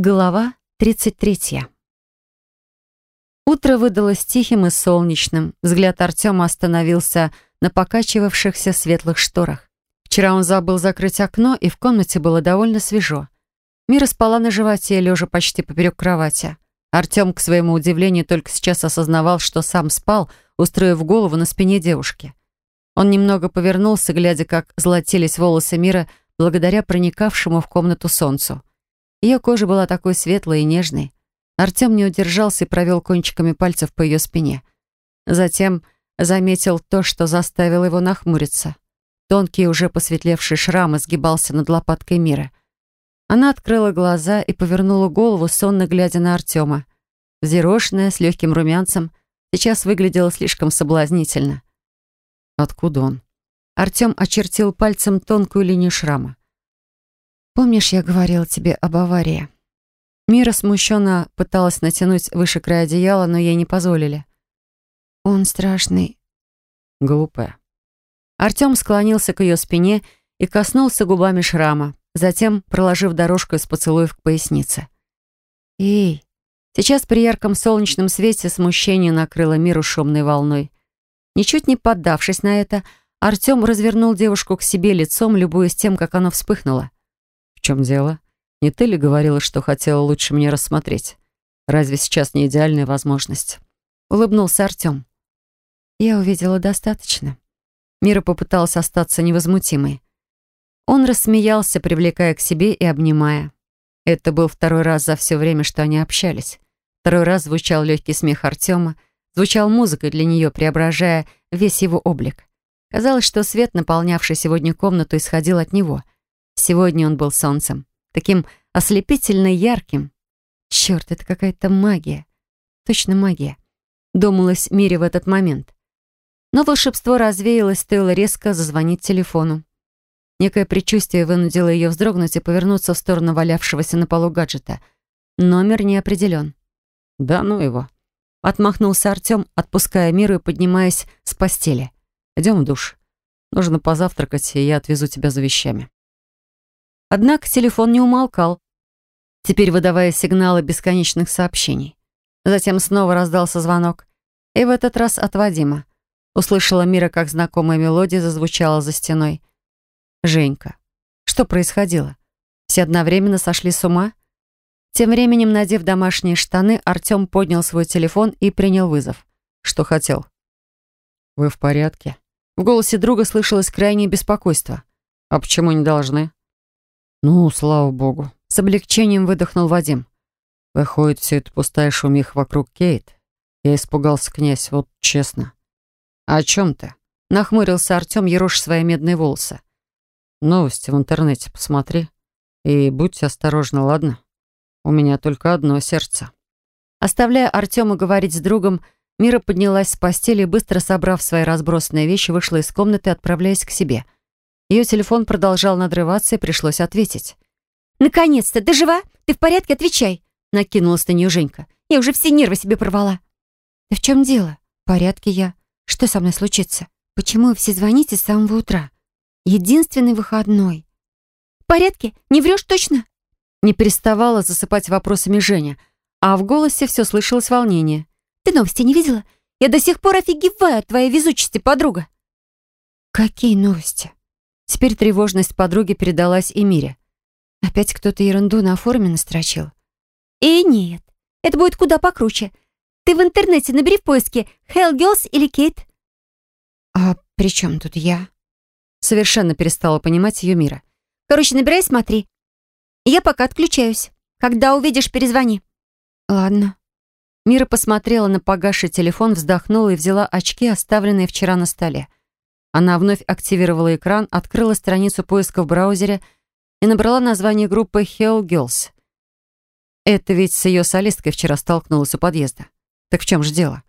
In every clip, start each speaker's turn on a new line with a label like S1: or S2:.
S1: Глава 33. Утро выдалось тихим и солнечным. Взгляд Артема остановился на покачивавшихся светлых шторах. Вчера он забыл закрыть окно, и в комнате было довольно свежо. Мира спала на животе, лежа почти поперек кровати. Артем, к своему удивлению, только сейчас осознавал, что сам спал, устроив голову на спине девушки. Он немного повернулся, глядя, как золотились волосы Мира благодаря проникавшему в комнату солнцу. Ее кожа была такой светлой и нежной. Артем не удержался и провел кончиками пальцев по ее спине. Затем заметил то, что заставило его нахмуриться. Тонкий, уже посветлевший шрам изгибался над лопаткой мира. Она открыла глаза и повернула голову, сонно глядя на Артема. Взъерошенная, с легким румянцем, сейчас выглядела слишком соблазнительно. Откуда он? Артем очертил пальцем тонкую линию шрама. «Помнишь, я говорила тебе об аварии?» Мира смущенно пыталась натянуть выше края одеяла, но ей не позволили. «Он страшный». «Глупая». Артем склонился к ее спине и коснулся губами шрама, затем проложив дорожку из поцелуев к пояснице. «Эй!» Сейчас при ярком солнечном свете смущение накрыло миру шумной волной. Ничуть не поддавшись на это, Артем развернул девушку к себе лицом, любуясь тем, как оно вспыхнуло. «В чем дело? Не ты ли говорила, что хотела лучше мне рассмотреть? Разве сейчас не идеальная возможность?» Улыбнулся Артем. «Я увидела достаточно». Мира попыталась остаться невозмутимой. Он рассмеялся, привлекая к себе и обнимая. Это был второй раз за все время, что они общались. Второй раз звучал легкий смех Артема, звучал музыкой для нее, преображая весь его облик. Казалось, что свет, наполнявший сегодня комнату, исходил от него — Сегодня он был солнцем, таким ослепительно ярким. Черт, это какая-то магия. Точно магия. Думалось Мире в этот момент. Но волшебство развеялось, стоило резко зазвонить телефону. Некое предчувствие вынудило ее вздрогнуть и повернуться в сторону валявшегося на полу гаджета. Номер не определен. «Да ну его!» Отмахнулся Артем, отпуская Миру и поднимаясь с постели. «Идем в душ. Нужно позавтракать, и я отвезу тебя за вещами». Однако телефон не умолкал, теперь выдавая сигналы бесконечных сообщений. Затем снова раздался звонок. И в этот раз от Вадима. Услышала Мира, как знакомая мелодия зазвучала за стеной. «Женька. Что происходило? Все одновременно сошли с ума?» Тем временем, надев домашние штаны, Артем поднял свой телефон и принял вызов. Что хотел? «Вы в порядке?» В голосе друга слышалось крайнее беспокойство. «А почему не должны?» «Ну, слава богу!» С облегчением выдохнул Вадим. «Выходит, все это пустая шумиха вокруг Кейт. Я испугался, князь, вот честно». «А о чем ты?» Нахмурился Артем, ерош свои медные волосы. «Новости в интернете посмотри. И будьте осторожны, ладно? У меня только одно сердце». Оставляя Артема говорить с другом, Мира поднялась с постели и, быстро собрав свои разбросанные вещи, вышла из комнаты, отправляясь к себе — ее телефон продолжал надрываться, и пришлось ответить. «Наконец-то! Ты жива? Ты в порядке? Отвечай!» Накинулась на нее Женька. «Я уже все нервы себе порвала». «Да в чем дело? В порядке я. Что со мной случится? Почему вы все звоните с самого утра? Единственный выходной». «В порядке? Не врешь точно?» Не переставала засыпать вопросами Женя, а в голосе все слышалось волнение. «Ты новости не видела? Я до сих пор офигеваю от твоей везучести, подруга». «Какие новости?» Теперь тревожность подруги передалась и Мире. Опять кто-то ерунду на форуме настрочил. И нет, это будет куда покруче. Ты в интернете набери в поиске Hell Girls или Кейт. А при чем тут я? Совершенно перестала понимать ее Мира. Короче, набирай, смотри. Я пока отключаюсь. Когда увидишь, перезвони. Ладно. Мира посмотрела на погасший телефон, вздохнула и взяла очки, оставленные вчера на столе. Она вновь активировала экран, открыла страницу поиска в браузере и набрала название группы Hell Girls. Это ведь с ее солисткой вчера столкнулась у подъезда. Так в чем же дело?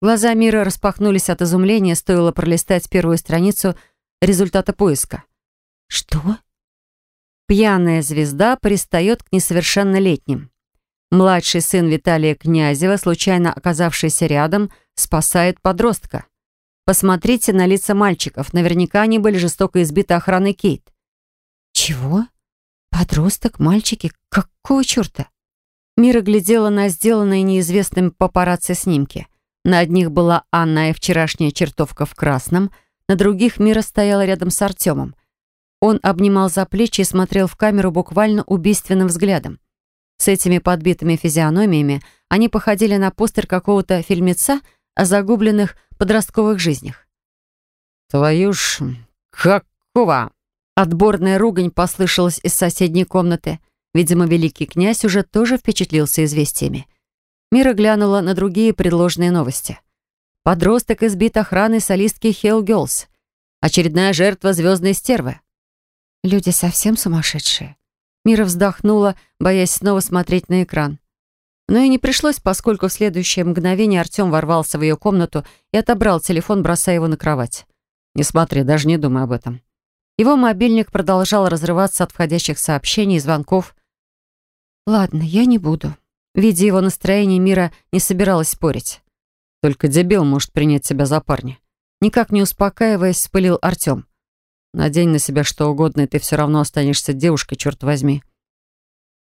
S1: Глаза Мира распахнулись от изумления, стоило пролистать первую страницу результата поиска. Что? Пьяная звезда пристает к несовершеннолетним. Младший сын Виталия Князева, случайно оказавшийся рядом, спасает подростка. Посмотрите на лица мальчиков. Наверняка они были жестоко избиты охраной Кейт. Чего? Подросток, мальчики? Какого черта? Мира глядела на сделанные неизвестным папарацци снимки. На одних была Анна и вчерашняя чертовка в красном, на других Мира стояла рядом с Артемом. Он обнимал за плечи и смотрел в камеру буквально убийственным взглядом. С этими подбитыми физиономиями они походили на постер какого-то фильмеца о загубленных подростковых жизнях.
S2: «Твою ж... какого?»
S1: Отборная ругань послышалась из соседней комнаты. Видимо, великий князь уже тоже впечатлился известиями. Мира глянула на другие предложенные новости. Подросток избит охраной солистки Hell Girls. Очередная жертва звездной стервы. Люди совсем сумасшедшие. Мира вздохнула, боясь снова смотреть на экран. Но и не пришлось, поскольку в следующее мгновение Артем ворвался в ее комнату и отобрал телефон, бросая его на кровать. «Не смотри, даже не думай об этом». Его мобильник продолжал разрываться от входящих сообщений и звонков. «Ладно, я не буду». Видя его настроение, Мира не собиралась спорить. «Только дебил может принять себя за парня». Никак не успокаиваясь, спылил Артем. «Надень на себя что угодно, и ты все равно останешься девушкой, черт возьми».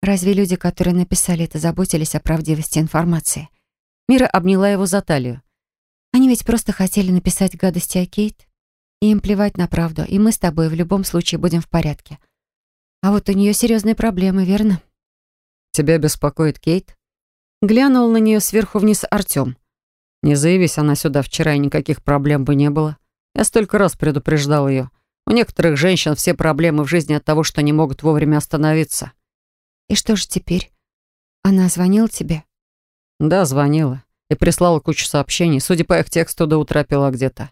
S1: Разве люди, которые написали это, заботились о правдивости информации? Мира обняла его за талию. Они ведь просто хотели написать гадости о Кейт. И им плевать на правду, и мы с тобой в любом случае будем в порядке. А вот у нее серьезные проблемы, верно?
S2: «Тебя беспокоит Кейт?»
S1: Глянул на нее сверху вниз Артем.
S2: «Не заявись она сюда вчера, и никаких проблем бы не было. Я столько раз предупреждал ее. У некоторых женщин все проблемы в жизни от того, что не могут вовремя остановиться».
S1: «И что же теперь? Она звонила тебе?»
S2: «Да, звонила. И прислала кучу сообщений. Судя по их тексту, до утра пила где-то».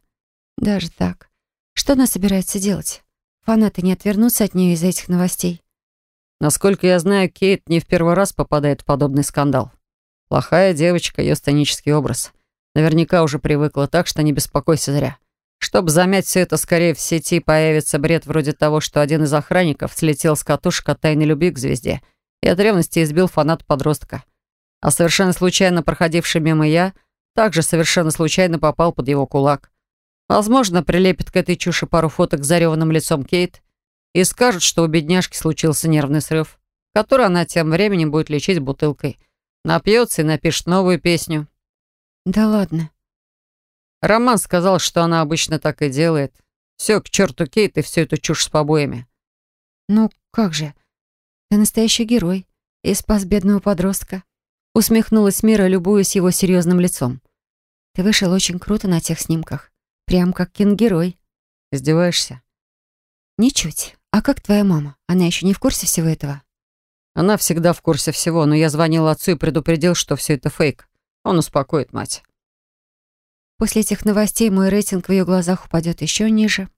S1: «Даже так? Что она собирается делать? Фанаты не отвернутся от нее из-за этих новостей?»
S2: Насколько я знаю, Кейт не в первый раз попадает в подобный скандал. Плохая девочка, ее сценический образ. Наверняка уже привыкла так, что не беспокойся зря. Чтобы замять все это, скорее в сети появится бред вроде того, что один из охранников слетел с катушек от тайной любви к звезде и от ревности избил фанат-подростка. А совершенно случайно проходивший мимо я также совершенно случайно попал под его кулак. Возможно, прилепит к этой чуши пару фоток с зареванным лицом Кейт и скажут, что у бедняжки случился нервный срыв, который она тем временем будет лечить бутылкой. Напьется и напишет новую песню.
S1: Да ладно.
S2: Роман сказал, что она обычно так и делает. Все, к черту Кейт и всю эту чушь с побоями.
S1: Ну, как же? Ты настоящий герой и спас бедного подростка. Усмехнулась Мира, любуясь его серьезным лицом. Ты вышел очень круто на тех снимках. Прям как кингерой.
S2: Издеваешься?
S1: Ничуть. А как твоя мама? Она еще не в курсе всего этого?
S2: Она всегда в курсе всего, но я звонил отцу и предупредил, что все это фейк. Он успокоит мать.
S1: После этих новостей мой рейтинг в ее глазах упадет еще ниже.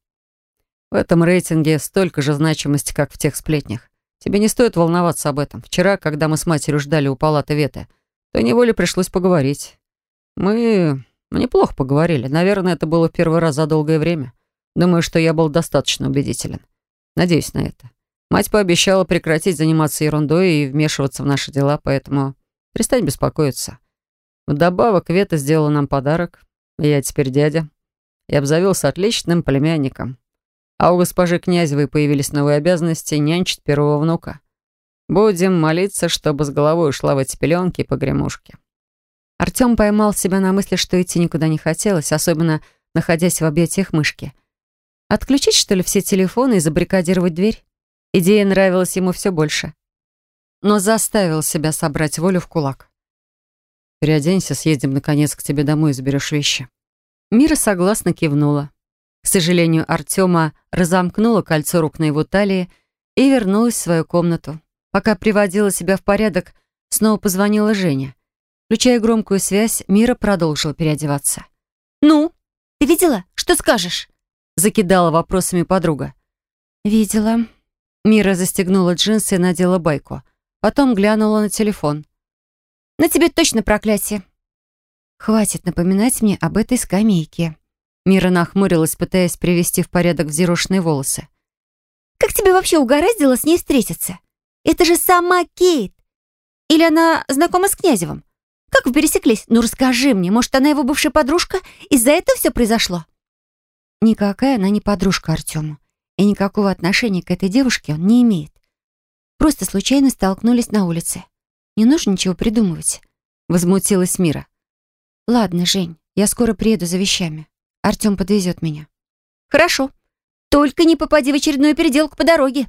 S2: В этом рейтинге столько же значимости, как в тех сплетнях. Тебе не стоит волноваться об этом. Вчера, когда мы с матерью ждали у палаты Веты, то неволе пришлось поговорить. Мы неплохо поговорили. Наверное, это было в первый раз за долгое время. Думаю, что я был достаточно убедителен. Надеюсь на это. Мать пообещала прекратить заниматься ерундой и вмешиваться в наши дела, поэтому перестань беспокоиться. Вдобавок, Вета сделала нам подарок, я теперь дядя. И обзавелся отличным племянником. А у госпожи Князевой появились новые обязанности нянчить первого внука. Будем молиться, чтобы с головой ушла в эти пеленки и погремушки.
S1: Артем поймал себя на мысли, что идти никуда не хотелось, особенно находясь в объятиях мышки. Отключить, что ли, все телефоны и забаррикадировать дверь? Идея нравилась ему все больше. Но заставил себя собрать волю в кулак.
S2: «Переоденься, съездим, наконец, к тебе домой и заберешь вещи».
S1: Мира согласно кивнула. К сожалению, Артема разомкнула кольцо рук на его талии и вернулась в свою комнату. Пока приводила себя в порядок, снова позвонила Женя. Включая громкую связь, Мира продолжила переодеваться. «Ну, ты видела? Что скажешь?» Закидала вопросами подруга. «Видела». Мира застегнула джинсы и надела байку. Потом глянула на телефон. «На тебе точно проклятие». «Хватит напоминать мне об этой скамейке». Мира нахмурилась, пытаясь привести в порядок взъерошенные волосы. «Как тебе вообще угораздило с ней встретиться? Это же сама Кейт. Или она знакома с Князевым? Как вы пересеклись? Ну расскажи мне, может, она его бывшая подружка? Из-за этого все произошло?» Никакая она не подружка Артему. И никакого отношения к этой девушке он не имеет. Просто случайно столкнулись на улице. Не нужно ничего придумывать. Возмутилась Мира. Ладно, Жень, я скоро приеду за вещами. Артем подвезет меня. Хорошо. Только не попади в очередную переделку по дороге.